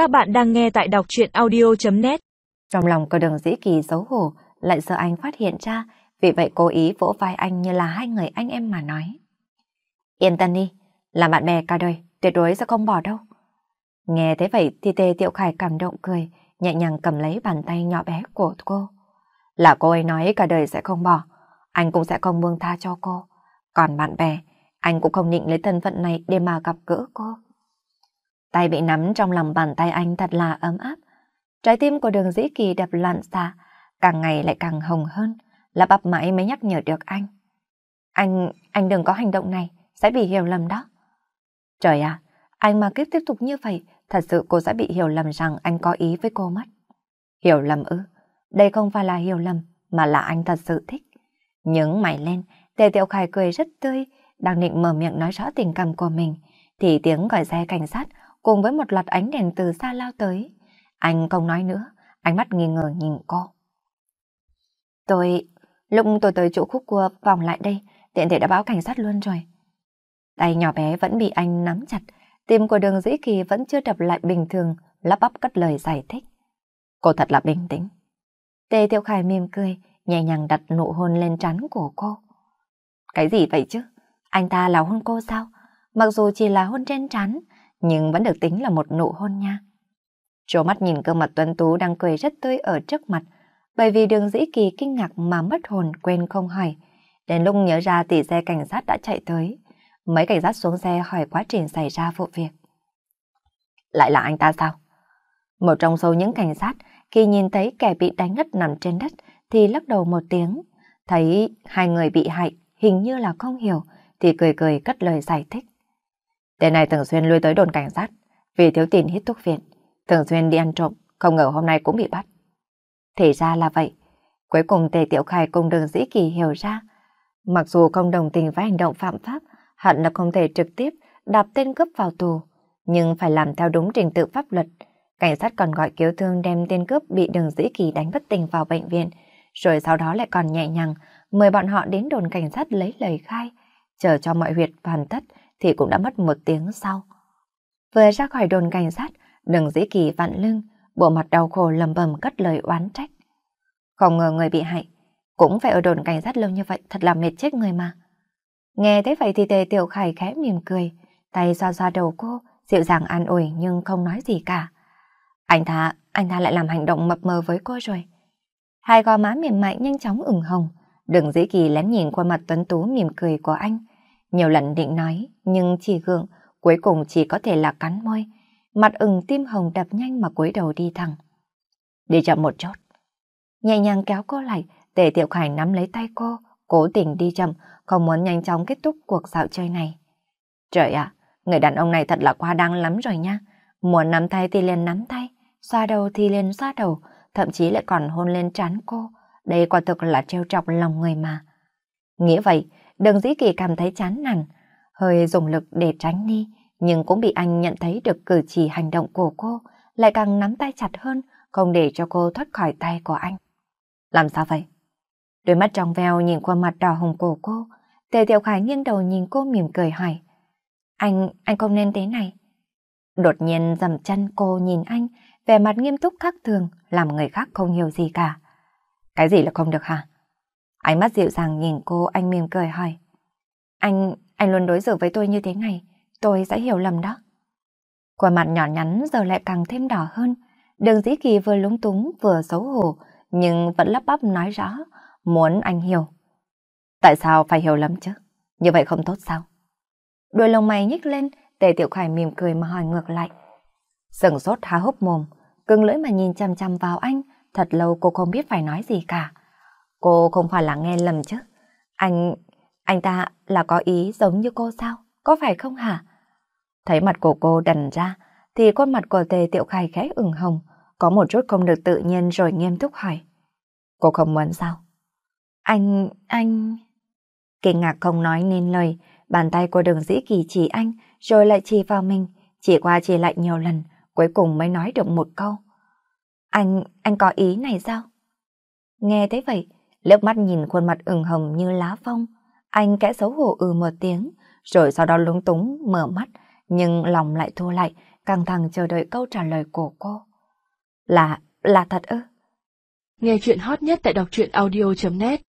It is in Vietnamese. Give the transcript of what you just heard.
Các bạn đang nghe tại đọc truyện audio.net Trong lòng của đường dĩ kỳ xấu hổ, lại sợ anh phát hiện ra, vì vậy cố ý vỗ vai anh như là hai người anh em mà nói. Yên tâm đi, là bạn bè cả đời, tuyệt đối sẽ không bỏ đâu. Nghe thế vậy thì Tề Tiệu Khải cảm động cười, nhẹ nhàng cầm lấy bàn tay nhỏ bé của cô. Là cô ấy nói cả đời sẽ không bỏ, anh cũng sẽ không buông tha cho cô. Còn bạn bè, anh cũng không định lấy thân phận này để mà gặp gỡ cô. Tay bị nắm trong lòng bàn tay anh thật là ấm áp. Trái tim của đường dĩ kỳ đập loạn xạ, càng ngày lại càng hồng hơn, là bập mãi mới nhắc nhở được anh. Anh, anh đừng có hành động này, sẽ bị hiểu lầm đó. Trời ạ, anh mà cứ tiếp tục như vậy, thật sự cô sẽ bị hiểu lầm rằng anh có ý với cô mất. Hiểu lầm ư? Đây không phải là hiểu lầm, mà là anh thật sự thích. Những mày lên, Tề Tiểu Khải cười rất tươi, đang định mở miệng nói rõ tình cảm của mình, thì tiếng gọi xe cảnh sát cùng với một loạt ánh đèn từ xa lao tới. Anh không nói nữa, ánh mắt nghi ngờ nhìn cô. Tôi, lúc tôi tới chỗ khúc cua vòng lại đây, tiện thể đã báo cảnh sát luôn rồi. Tay nhỏ bé vẫn bị anh nắm chặt, tim của đường dĩ kỳ vẫn chưa đập lại bình thường, lắp bắp cất lời giải thích. Cô thật là bình tĩnh. Tề Tiểu Khải mỉm cười, nhẹ nhàng đặt nụ hôn lên trán của cô. Cái gì vậy chứ? Anh ta là hôn cô sao? Mặc dù chỉ là hôn trên trán, nhưng vẫn được tính là một nụ hôn nha. Trố mắt nhìn cơ mặt tuấn tú đang cười rất tươi ở trước mặt, bởi vì đường dĩ kỳ kinh ngạc mà mất hồn quên không hỏi. Đến lúc nhớ ra thì xe cảnh sát đã chạy tới. Mấy cảnh sát xuống xe hỏi quá trình xảy ra vụ việc. Lại là anh ta sao? Một trong số những cảnh sát khi nhìn thấy kẻ bị đánh ngất nằm trên đất thì lắc đầu một tiếng. Thấy hai người bị hại hình như là không hiểu thì cười cười cất lời giải thích. Tên này thường xuyên lui tới đồn cảnh sát vì thiếu tiền hít thuốc viện, thường xuyên đi ăn trộm, không ngờ hôm nay cũng bị bắt. Thì ra là vậy. Cuối cùng Tề Tiểu Khải cùng đường dĩ kỳ hiểu ra. Mặc dù không đồng tình với hành động phạm pháp, hận là không thể trực tiếp đạp tên cướp vào tù, nhưng phải làm theo đúng trình tự pháp luật. Cảnh sát còn gọi cứu thương đem tên cướp bị đường dĩ kỳ đánh bất tỉnh vào bệnh viện, rồi sau đó lại còn nhẹ nhàng mời bọn họ đến đồn cảnh sát lấy lời khai, chờ cho mọi huyệt hoàn tất thì cũng đã mất một tiếng sau. Vừa ra khỏi đồn cảnh sát, đừng dĩ kỳ vặn lưng, bộ mặt đau khổ lầm bầm cất lời oán trách. Không ngờ người bị hại, cũng phải ở đồn cảnh sát lâu như vậy, thật là mệt chết người mà. Nghe thế vậy thì tề tiểu khải khẽ mỉm cười, tay xoa xoa đầu cô, dịu dàng an ủi nhưng không nói gì cả. Anh ta, anh ta lại làm hành động mập mờ với cô rồi. Hai gò má mềm mại nhanh chóng ửng hồng, đừng dĩ kỳ lén nhìn qua mặt tuấn tú mỉm cười của anh, nhiều lần định nói, nhưng chỉ gượng, cuối cùng chỉ có thể là cắn môi. Mặt ửng tim hồng đập nhanh mà cúi đầu đi thẳng. Đi chậm một chút. Nhẹ nhàng kéo cô lại, để Tiểu Khải nắm lấy tay cô, cố tình đi chậm, không muốn nhanh chóng kết thúc cuộc dạo chơi này. Trời ạ, người đàn ông này thật là quá đáng lắm rồi nha. Muốn nắm tay thì liền nắm tay, xoa đầu thì liền xoa đầu, thậm chí lại còn hôn lên trán cô. Đây quả thực là trêu chọc lòng người mà nghĩa vậy, Đường dĩ kỳ cảm thấy chán nản, hơi dùng lực để tránh đi, nhưng cũng bị anh nhận thấy được cử chỉ hành động của cô, lại càng nắm tay chặt hơn, không để cho cô thoát khỏi tay của anh. Làm sao vậy? Đôi mắt trong veo nhìn khuôn mặt đỏ hồng của cô, Tề Tiểu Khải nghiêng đầu nhìn cô mỉm cười hỏi. Anh, anh không nên thế này. Đột nhiên dầm chân cô nhìn anh, vẻ mặt nghiêm túc khác thường, làm người khác không hiểu gì cả. Cái gì là không được hả? Ánh mắt dịu dàng nhìn cô, anh mỉm cười hỏi. Anh, anh luôn đối xử với tôi như thế này, tôi sẽ hiểu lầm đó. Khuôn mặt nhỏ nhắn giờ lại càng thêm đỏ hơn. Đường dĩ kỳ vừa lúng túng vừa xấu hổ, nhưng vẫn lắp bắp nói rõ, muốn anh hiểu. Tại sao phải hiểu lầm chứ? Như vậy không tốt sao? Đôi lông mày nhích lên, tề tiểu khải mỉm cười mà hỏi ngược lại. Sừng sốt há hốc mồm, cưng lưỡi mà nhìn chăm chăm vào anh, thật lâu cô không biết phải nói gì cả. Cô không phải là nghe lầm chứ? Anh... anh ta là có ý giống như cô sao? Có phải không hả? Thấy mặt của cô đần ra, thì khuôn mặt của tề tiểu khai khẽ ửng hồng, có một chút không được tự nhiên rồi nghiêm túc hỏi. Cô không muốn sao? Anh... anh... Kinh ngạc không nói nên lời, bàn tay của đường dĩ kỳ chỉ anh, rồi lại chỉ vào mình, chỉ qua chỉ lại nhiều lần, cuối cùng mới nói được một câu. Anh, anh có ý này sao? Nghe thế vậy, liếc mắt nhìn khuôn mặt ửng hồng như lá phong, anh kẽ xấu hổ ừ một tiếng, rồi sau đó lúng túng mở mắt, nhưng lòng lại thua lại, căng thẳng chờ đợi câu trả lời của cô. Là, là thật ư? Nghe chuyện hot nhất tại đọc truyện audio.net